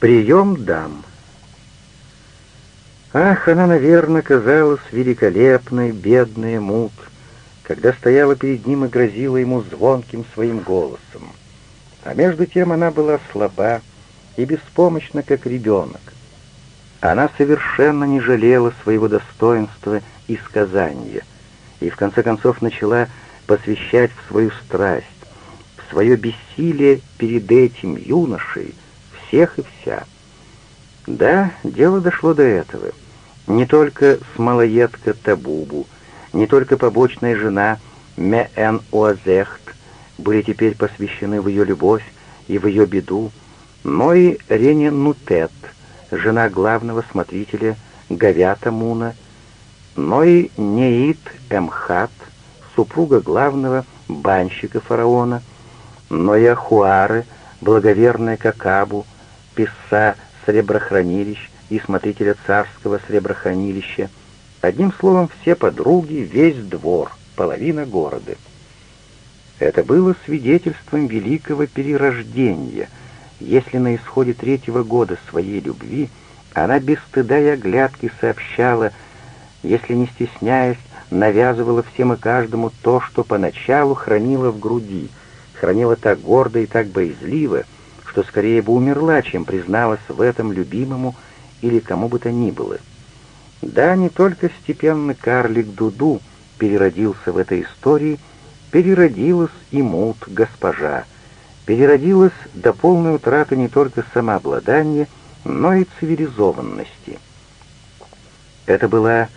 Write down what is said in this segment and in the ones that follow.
Прием дам. Ах, она, наверное, казалась великолепной, бедная мут, когда стояла перед ним и грозила ему звонким своим голосом. А между тем она была слаба и беспомощна, как ребенок. Она совершенно не жалела своего достоинства и сказания, и в конце концов начала посвящать в свою страсть, в свое бессилие перед этим юношей всех и вся. Да, дело дошло до этого. Не только смолоедка Табубу, не только побочная жена Меэн Уазехт были теперь посвящены в ее любовь и в ее беду, но и Рене Нутет, жена главного смотрителя Гавята Муна, но и Неит Эмхат, супруга главного банщика фараона, но и Ахуары, благоверная Какабу, писца среброхранилищ и смотрителя царского среброхранилища, одним словом, все подруги, весь двор, половина города. Это было свидетельством великого перерождения, если на исходе третьего года своей любви она без стыда и оглядки сообщала, если не стесняясь, навязывала всем и каждому то, что поначалу хранила в груди, хранила так гордо и так боязливо, что скорее бы умерла, чем призналась в этом любимому или кому бы то ни было. Да, не только степенный карлик Дуду переродился в этой истории, переродилась и мут госпожа, переродилась до полной утраты не только самообладания, но и цивилизованности. Это была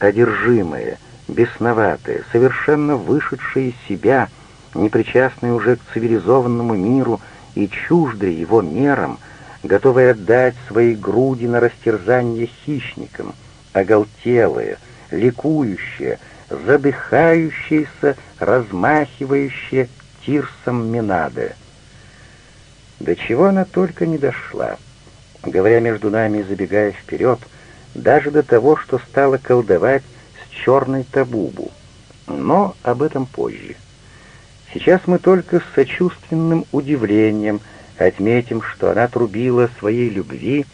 одержимая, бесноватая, совершенно вышедшая из себя, непричастная уже к цивилизованному миру и чуждая его мерам, готовая отдать свои груди на растерзание хищникам, оголтелая, ликующая, задыхающаяся, размахивающая тирсом Минады. До чего она только не дошла. Говоря между нами и забегая вперед, даже до того, что стала колдовать с черной табубу. Но об этом позже. Сейчас мы только с сочувственным удивлением отметим, что она трубила своей любви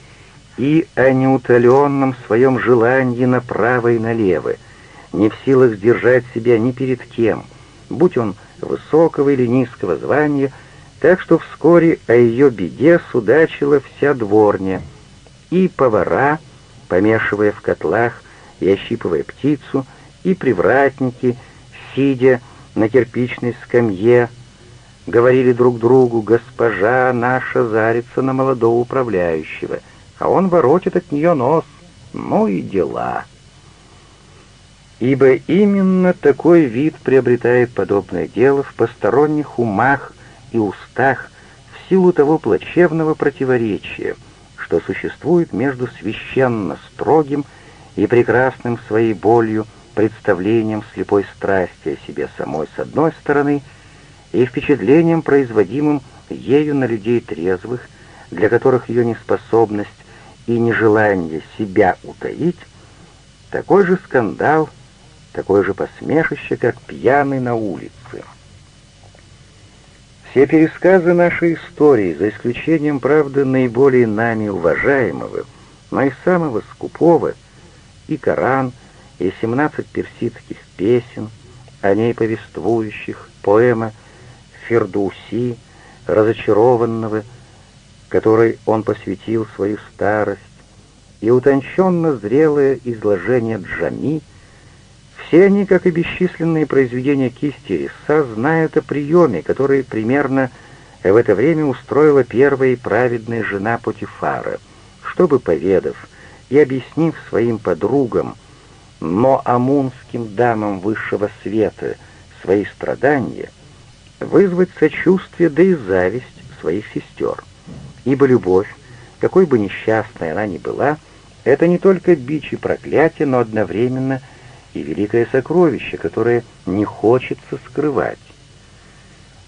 и о неутоленном своем желании направо и налево, не в силах сдержать себя ни перед кем, будь он высокого или низкого звания, так что вскоре о ее беде судачила вся дворня, и повара, помешивая в котлах и ощипывая птицу, и привратники, сидя на кирпичной скамье, говорили друг другу, «Госпожа наша зарится на молодого управляющего, а он воротит от нее нос. Ну и дела». Ибо именно такой вид приобретает подобное дело в посторонних умах и устах в силу того плачевного противоречия, что существует между священно строгим и прекрасным своей болью представлением слепой страсти о себе самой с одной стороны и впечатлением, производимым ею на людей трезвых, для которых ее неспособность и нежелание себя утаить, такой же скандал, такое же посмешище, как пьяный на улице. Все пересказы нашей истории, за исключением, правда, наиболее нами уважаемого, но и самого скупого, и Коран, и семнадцать персидских песен, о ней повествующих, поэма Фердуси, разочарованного, которой он посвятил свою старость, и утонченно зрелое изложение Джами — все они, как и бесчисленные произведения кисти Риса, знают о приеме, который примерно в это время устроила первая и праведная жена Потифара, чтобы, поведав и объяснив своим подругам, но амунским дамам высшего света свои страдания, вызвать сочувствие да и зависть своих сестер. Ибо любовь, какой бы несчастной она ни была, это не только бич и проклятие, но одновременно — и великое сокровище, которое не хочется скрывать.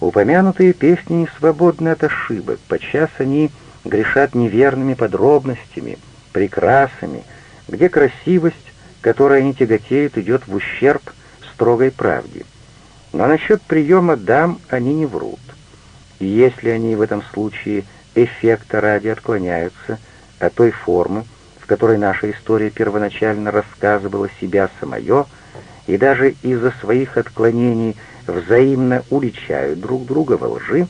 Упомянутые песни не свободны от ошибок, подчас они грешат неверными подробностями, прикрасами, где красивость, которая не тяготеет, идет в ущерб строгой правде. Но насчет приема дам они не врут. И если они в этом случае эффекта ради отклоняются от той формы, в которой наша история первоначально рассказывала себя самое, и даже из-за своих отклонений взаимно уличают друг друга во лжи,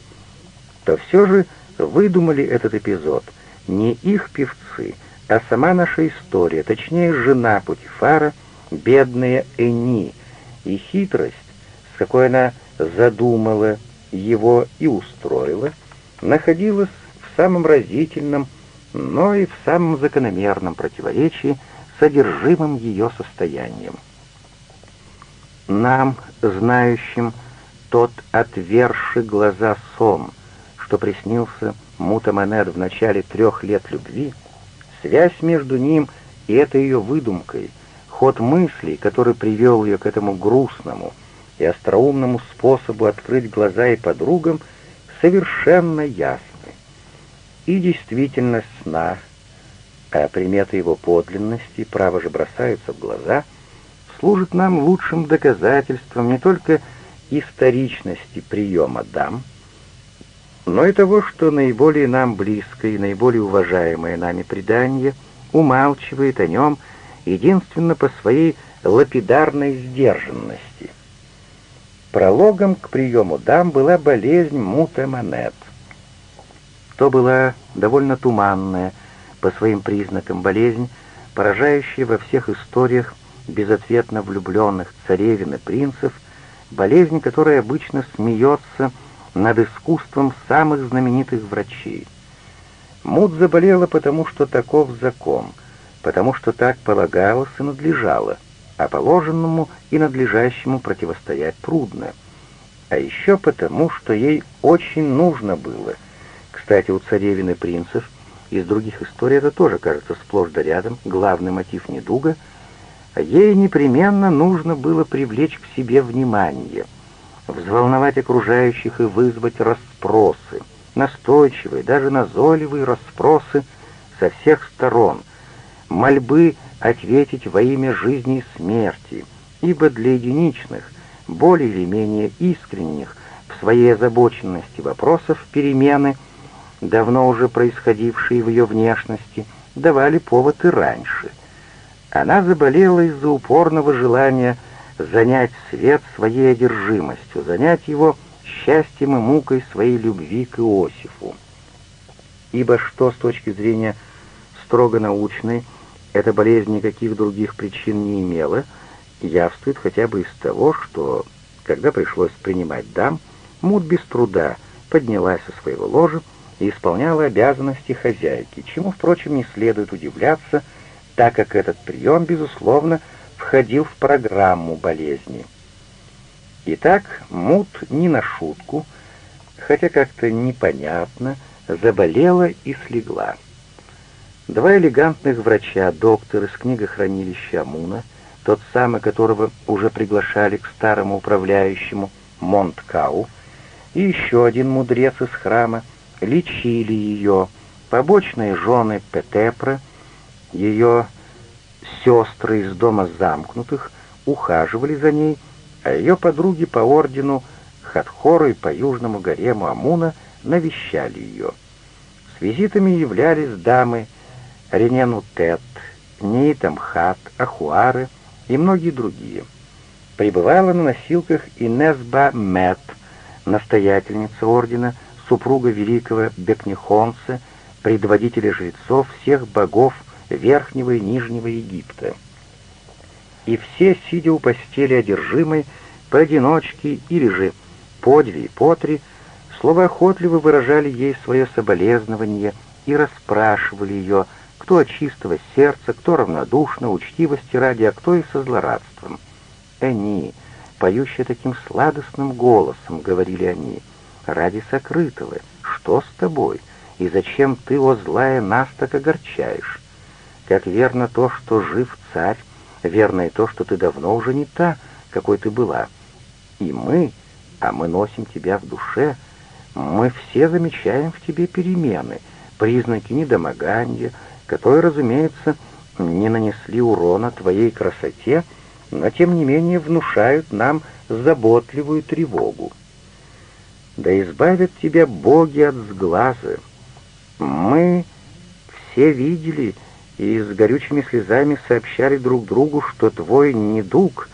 то все же выдумали этот эпизод не их певцы, а сама наша история, точнее жена Путифара, бедная Эни, и хитрость, с какой она задумала его и устроила, находилась в самом разительном, но и в самом закономерном противоречии содержимым ее состоянием. Нам, знающим тот отверший глаза сон, что приснился Мутаманет в начале трех лет любви, связь между ним и этой ее выдумкой, ход мыслей, который привел ее к этому грустному и остроумному способу открыть глаза и подругам, совершенно ясны. И действительность сна, а приметы его подлинности, право же бросаются в глаза, служит нам лучшим доказательством не только историчности приема дам, но и того, что наиболее нам близкое и наиболее уважаемое нами предание умалчивает о нем единственно по своей лапидарной сдержанности. Прологом к приему дам была болезнь мута монет. То была довольно туманная по своим признакам болезнь, поражающая во всех историях безответно влюбленных царевин и принцев, болезнь, которая обычно смеется над искусством самых знаменитых врачей. Мут заболела потому, что таков закон, потому что так полагалось и надлежало, а положенному и надлежащему противостоять трудно. А еще потому, что ей очень нужно было. Кстати, у царевин и принцев из других историй это тоже кажется сплошь да рядом, главный мотив недуга — Ей непременно нужно было привлечь к себе внимание, взволновать окружающих и вызвать расспросы, настойчивые, даже назойливые расспросы со всех сторон, мольбы ответить во имя жизни и смерти, ибо для единичных, более или менее искренних в своей озабоченности вопросов перемены, давно уже происходившие в ее внешности, давали повод и раньше — она заболела из-за упорного желания занять свет своей одержимостью, занять его счастьем и мукой своей любви к Иосифу. Ибо что с точки зрения строго научной эта болезнь никаких других причин не имела, явствует хотя бы из того, что, когда пришлось принимать дам, Мут без труда поднялась со своего ложа и исполняла обязанности хозяйки, чему, впрочем, не следует удивляться, так как этот прием, безусловно, входил в программу болезни. Итак, Мут не на шутку, хотя как-то непонятно, заболела и слегла. Два элегантных врача, доктор из книгохранилища Амуна, тот самый, которого уже приглашали к старому управляющему Монткау, и еще один мудрец из храма, лечили ее, побочные жены Петепра — ее сестры из дома замкнутых ухаживали за ней, а ее подруги по ордену Хатхору и по южному гарему Амуна навещали ее. С визитами являлись дамы Рененутет, Нейтамхат, Ахуары и многие другие. Прибывала на носилках и Несба Мет, настоятельница ордена, супруга великого Бекнихонца, предводителя жрецов всех богов Верхнего и Нижнего Египта. И все, сидя у постели одержимой, поодиночке или же по две и по три, словоохотливо выражали ей свое соболезнование и расспрашивали ее, кто от чистого сердца, кто равнодушно, учтивости ради, а кто и со злорадством. «Они, поющие таким сладостным голосом, — говорили они, — ради сокрытого, что с тобой, и зачем ты, о злая, нас так огорчаешь? Как верно то, что жив царь, верно и то, что ты давно уже не та, какой ты была. И мы, а мы носим тебя в душе, мы все замечаем в тебе перемены, признаки недомогания, которые, разумеется, не нанесли урона твоей красоте, но тем не менее внушают нам заботливую тревогу. Да избавят тебя боги от сглаза, Мы все видели и с горючими слезами сообщали друг другу, что твой недуг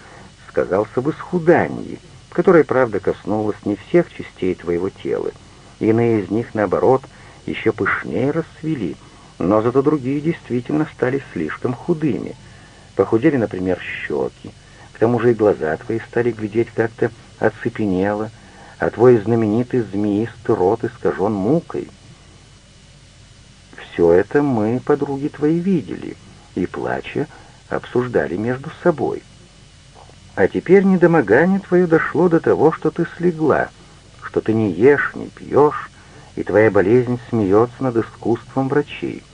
сказался в исхудании, которое, правда, коснулось не всех частей твоего тела. Иные из них, наоборот, еще пышнее расцвели, но зато другие действительно стали слишком худыми. Похудели, например, щеки, к тому же и глаза твои стали глядеть как-то оцепенело, а твой знаменитый змеистый рот искажен мукой. Все это мы, подруги твои, видели и, плача, обсуждали между собой. А теперь недомогание твое дошло до того, что ты слегла, что ты не ешь, не пьешь, и твоя болезнь смеется над искусством врачей.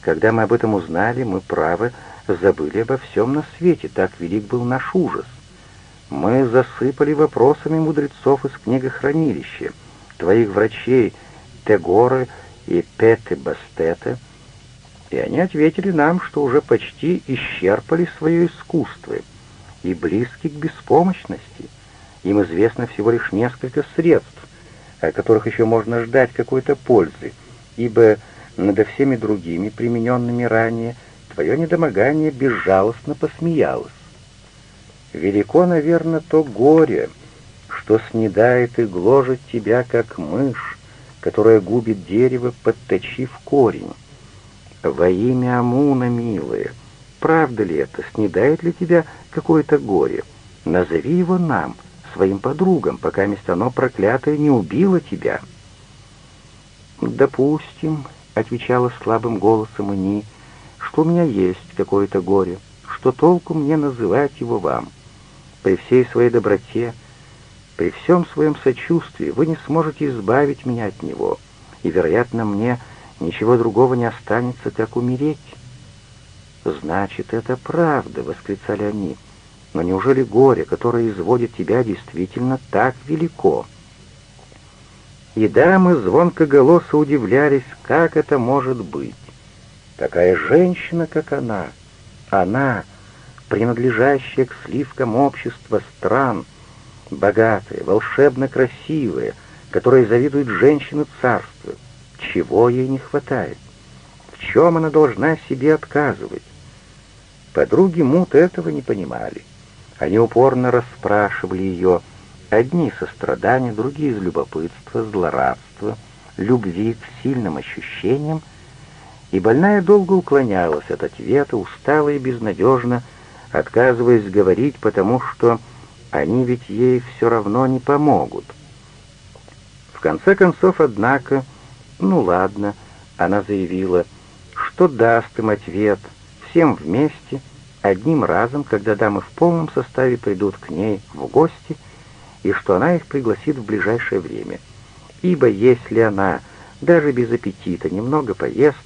Когда мы об этом узнали, мы, право, забыли обо всем на свете, так велик был наш ужас. Мы засыпали вопросами мудрецов из книгохранилища, твоих врачей Тегора и Петы Бастета, и они ответили нам, что уже почти исчерпали свое искусство и близки к беспомощности. Им известно всего лишь несколько средств, о которых еще можно ждать какой-то пользы, ибо над всеми другими, примененными ранее, Твое недомогание безжалостно посмеялось. Велико, наверное, то горе, что снедает и гложет тебя, как мышь, которая губит дерево, подточив корень. Во имя Амуна, милая, правда ли это, снедает ли тебя какое-то горе? Назови его нам, своим подругам, пока место оно проклятое не убило тебя. «Допустим», — отвечала слабым голосом Ини, — что у меня есть какое-то горе, что толку мне называть его вам. При всей своей доброте, при всем своем сочувствии вы не сможете избавить меня от него, и, вероятно, мне ничего другого не останется, как умереть. «Значит, это правда!» — восклицали они. «Но неужели горе, которое изводит тебя, действительно так велико?» И дамы звонкоголосо удивлялись, как это может быть. Такая женщина, как она, она, принадлежащая к сливкам общества стран, богатая, волшебно красивая, которой завидуют женщины царства, чего ей не хватает? В чем она должна себе отказывать? Подруги Мут этого не понимали. Они упорно расспрашивали ее, одни из сострадания, другие из любопытства, злорадства, любви к сильным ощущениям, и больная долго уклонялась от ответа, устала и безнадежно, отказываясь говорить, потому что они ведь ей все равно не помогут. В конце концов, однако, ну ладно, она заявила, что даст им ответ всем вместе, одним разом, когда дамы в полном составе придут к ней в гости, и что она их пригласит в ближайшее время. Ибо если она, даже без аппетита, немного поест,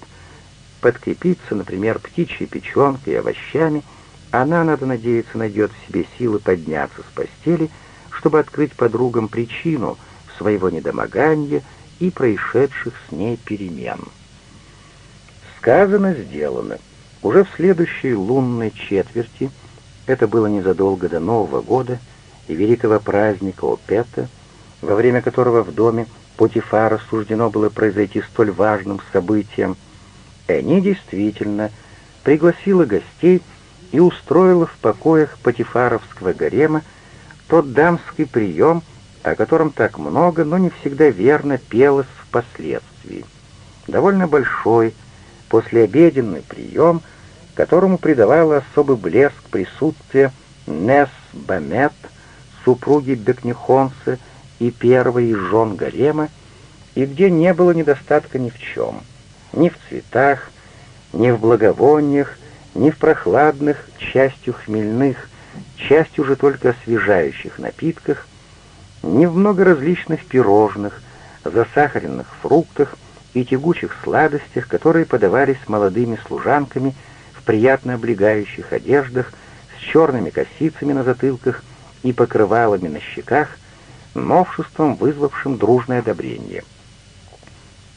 подкрепиться, например, птичьей печенкой и овощами, она, надо надеяться, найдет в себе силы подняться с постели, чтобы открыть подругам причину своего недомогания и происшедших с ней перемен. Сказано, сделано. Уже в следующей лунной четверти, это было незадолго до Нового года и великого праздника Опета, во время которого в доме Путифара суждено было произойти столь важным событием, Энни действительно пригласила гостей и устроила в покоях Патифаровского гарема тот дамский прием, о котором так много, но не всегда верно пелось впоследствии. Довольно большой, послеобеденный прием, которому придавала особый блеск присутствие Нес Бамет, супруги Бекнихонса и первой из жен гарема, и где не было недостатка ни в чем — ни в цветах, ни в благовониях, ни в прохладных, частью хмельных, частью же только освежающих напитках, ни в много различных пирожных, засахаренных фруктах и тягучих сладостях, которые подавались молодыми служанками в приятно облегающих одеждах с черными косицами на затылках и покрывалами на щеках, новшеством, вызвавшим дружное одобрение.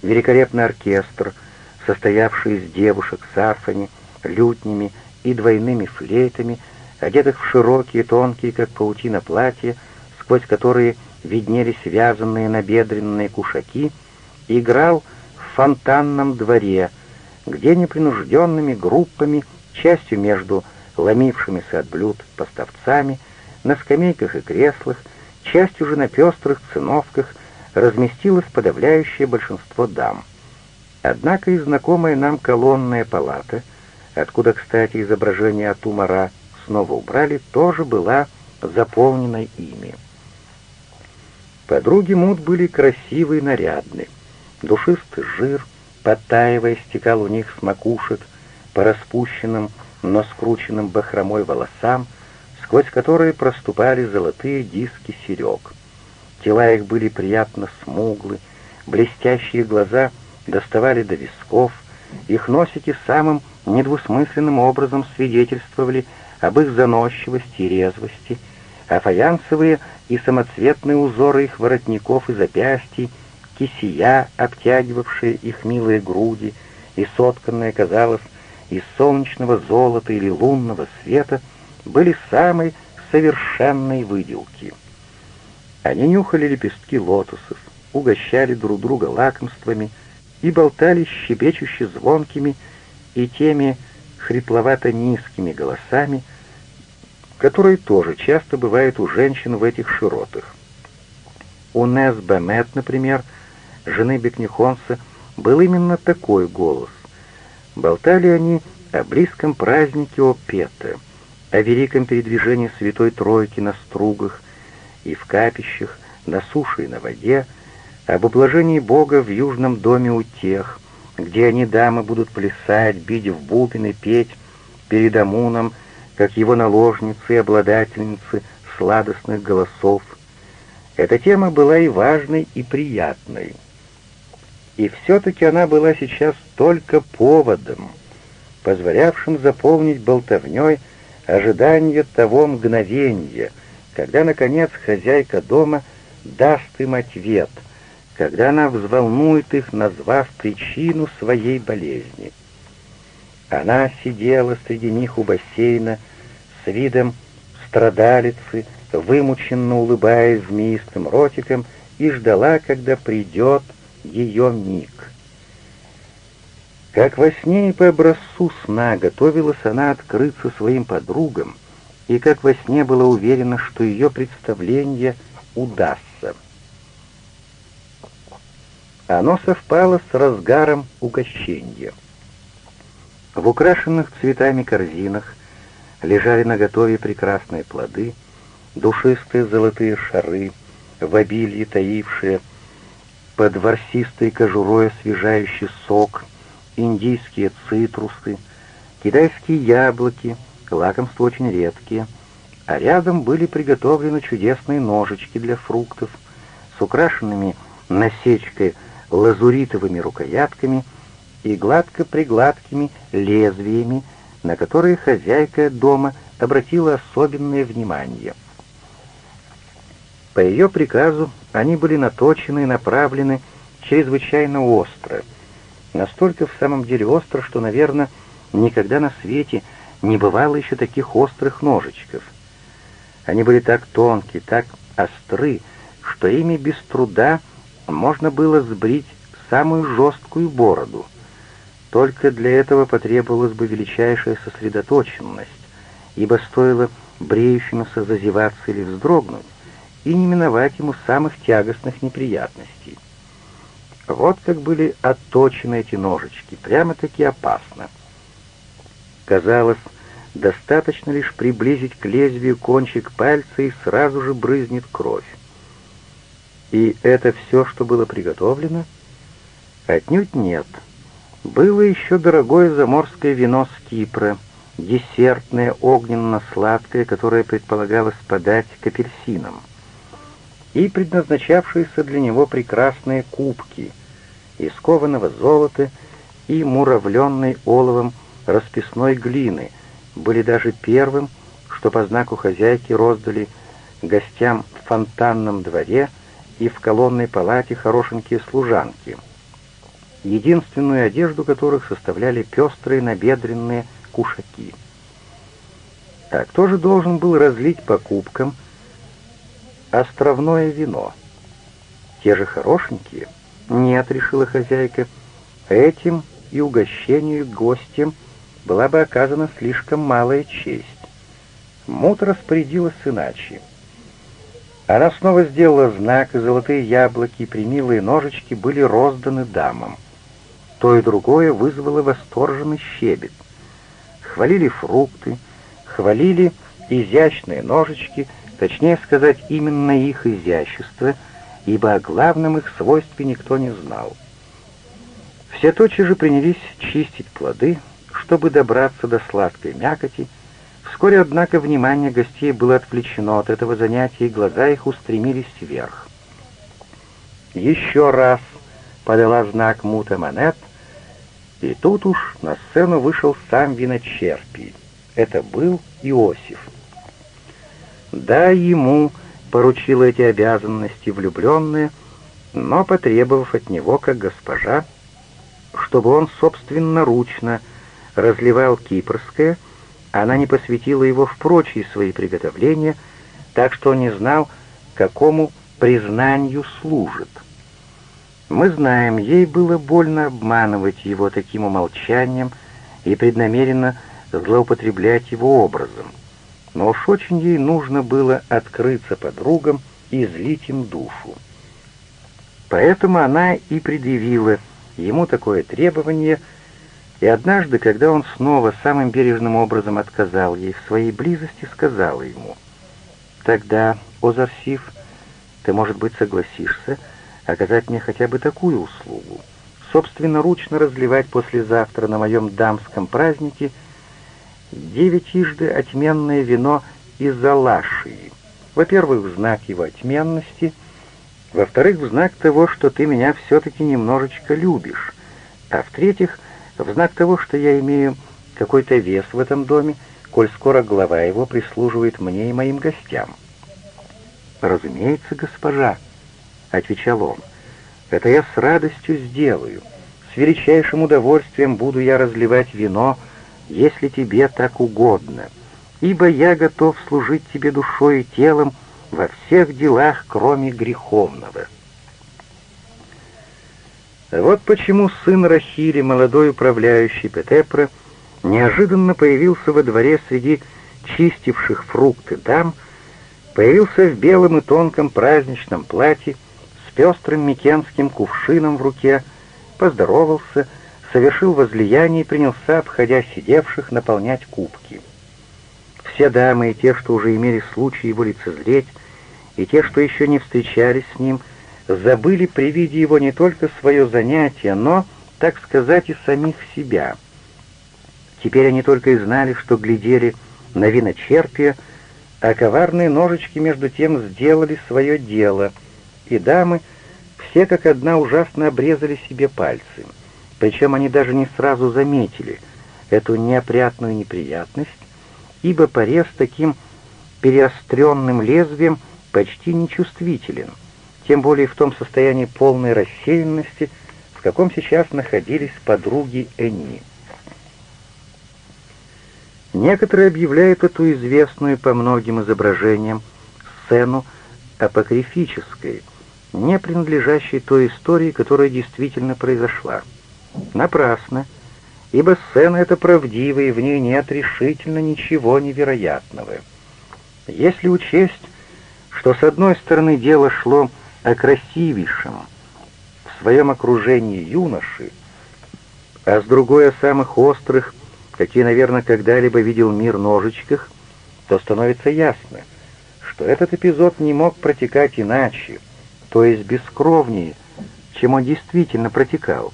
Великолепный оркестр — состоявший из девушек с арфами, лютнями и двойными флейтами, одетых в широкие, тонкие, как паутина, платья, сквозь которые виднелись вязанные набедренные кушаки, играл в фонтанном дворе, где непринужденными группами, частью между ломившимися от блюд поставцами, на скамейках и креслах, частью же на пестрых циновках разместилось подавляющее большинство дам. Однако и знакомая нам колонная палата, откуда, кстати, изображение Атумара снова убрали, тоже была заполнена ими. Подруги Мут были красивы и нарядны. Душистый жир, подтаивая, стекал у них с макушек по распущенным, но скрученным бахромой волосам, сквозь которые проступали золотые диски серег. Тела их были приятно смуглы, блестящие глаза доставали до висков, их носики самым недвусмысленным образом свидетельствовали об их заносчивости и резвости, а фаянсовые и самоцветные узоры их воротников и запястий, кисия, обтягивавшие их милые груди, и сотканные, казалось, из солнечного золота или лунного света, были самой совершенной выделки. Они нюхали лепестки лотосов, угощали друг друга лакомствами и болтали щебечуще звонкими и теми хрипловато-низкими голосами, которые тоже часто бывают у женщин в этих широтах. У Нес Бемет, например, жены Бекнихонса, был именно такой голос. Болтали они о близком празднике Опета, о великом передвижении Святой Тройки на стругах и в капищах, на суше и на воде, об ублажении Бога в южном доме у тех, где они, дамы, будут плясать, бить в бубен петь перед Амуном, как его наложницы и обладательницы сладостных голосов. Эта тема была и важной, и приятной. И все-таки она была сейчас только поводом, позволявшим заполнить болтовней ожидание того мгновения, когда, наконец, хозяйка дома даст им ответ, когда она взволнует их, назвав причину своей болезни. Она сидела среди них у бассейна, с видом страдалицы, вымученно улыбаясь змеистым ротиком, и ждала, когда придет ее миг. Как во сне и по образцу сна готовилась она открыться своим подругам, и как во сне была уверена, что ее представление удастся. Оно совпало с разгаром угощения. В украшенных цветами корзинах лежали наготове прекрасные плоды, душистые золотые шары, в обилии таившие под ворсистой кожурой освежающий сок, индийские цитрусы, китайские яблоки, лакомства очень редкие, а рядом были приготовлены чудесные ножички для фруктов с украшенными насечкой лазуритовыми рукоятками и гладко-пригладкими лезвиями, на которые хозяйка дома обратила особенное внимание. По ее приказу они были наточены и направлены чрезвычайно остро, настолько в самом деле остро, что, наверное, никогда на свете не бывало еще таких острых ножичков. Они были так тонкие, так остры, что ими без труда можно было сбрить самую жесткую бороду — только для этого потребовалась бы величайшая сосредоточенность, ибо стоило бреющемуся зазеваться или вздрогнуть, и не миновать ему самых тягостных неприятностей. Вот как были отточены эти ножички, прямо-таки опасно. Казалось, достаточно лишь приблизить к лезвию кончик пальца, и сразу же брызнет кровь. И это все, что было приготовлено? Отнюдь нет — было еще дорогое заморское вино с Кипра, десертное, огненно-сладкое, которое предполагалось подать к апельсинам, и предназначавшиеся для него прекрасные кубки из кованого золота и муравленной оловом расписной глины, были даже первым, что по знаку хозяйки роздали гостям в фонтанном дворе и в колонной палате хорошенькие служанки — единственную одежду которых составляли пестрые набедренные кушаки. А кто же должен был разлить по кубкам островное вино? Те же хорошенькие? Нет, решила хозяйка, этим и угощению гостям была бы оказана слишком малая честь. Мут распорядилась иначе. Она снова сделала знак, и золотые яблоки и примилые ножички были розданы дамам. То и другое вызвало восторженный щебет. Хвалили фрукты, хвалили изящные ножички, точнее сказать, именно их изящество, ибо о главном их свойстве никто не знал. Все тотчас же принялись чистить плоды, чтобы добраться до сладкой мякоти, Вскоре, однако, внимание гостей было отвлечено от этого занятия, и глаза их устремились вверх. Еще раз подала знак Мута Манет, и тут уж на сцену вышел сам виночерпий. Это был Иосиф. Да, ему поручила эти обязанности влюбленные, но потребовав от него, как госпожа, чтобы он собственноручно разливал кипрское, она не посвятила его в прочие свои приготовления, так что он не знал, какому признанию служит. Мы знаем, ей было больно обманывать его таким умолчанием и преднамеренно злоупотреблять его образом. Но уж очень ей нужно было открыться подругам и злить им душу. Поэтому она и предъявила ему такое требование — и однажды, когда он снова самым бережным образом отказал ей в своей близости, сказала ему, «Тогда, Озарсив, ты, может быть, согласишься оказать мне хотя бы такую услугу, собственноручно разливать послезавтра на моем дамском празднике девятижды отменное вино из Алашии. Во-первых, в знак его отменности, во-вторых, в знак того, что ты меня все-таки немножечко любишь, а в-третьих, в знак того, что я имею какой-то вес в этом доме, коль скоро глава его прислуживает мне и моим гостям. «Разумеется, госпожа», — отвечал он, — «это я с радостью сделаю. С величайшим удовольствием буду я разливать вино, если тебе так угодно, ибо я готов служить тебе душой и телом во всех делах, кроме греховного». Вот почему сын Рахили, молодой управляющий Петепра, неожиданно появился во дворе среди чистивших фрукты дам, появился в белом и тонком праздничном платье с пестрым микенским кувшином в руке, поздоровался, совершил возлияние и принялся, обходя сидевших, наполнять кубки. Все дамы, и те, что уже имели случай его лицезреть, и те, что еще не встречались с ним, — забыли при виде его не только свое занятие, но, так сказать, и самих себя. Теперь они только и знали, что глядели на виночерпие, а коварные ножички между тем сделали свое дело, и дамы все как одна ужасно обрезали себе пальцы. Причем они даже не сразу заметили эту неопрятную неприятность, ибо порез таким переостренным лезвием почти нечувствителен — тем более в том состоянии полной рассеянности, в каком сейчас находились подруги Энни. Некоторые объявляют эту известную по многим изображениям сцену апокрифической, не принадлежащей той истории, которая действительно произошла. Напрасно, ибо сцена эта правдивая, и в ней нет решительно ничего невероятного. Если учесть, что с одной стороны дело шло о красивейшем в своем окружении юноши, а с другой о самых острых, какие, наверное, когда-либо видел мир ножичках, то становится ясно, что этот эпизод не мог протекать иначе, то есть бескровнее, чем он действительно протекал,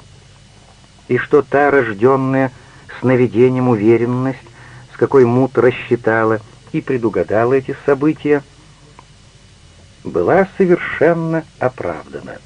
и что та рожденная сновидением уверенность, с какой Мут рассчитала и предугадала эти события, была совершенно оправдана.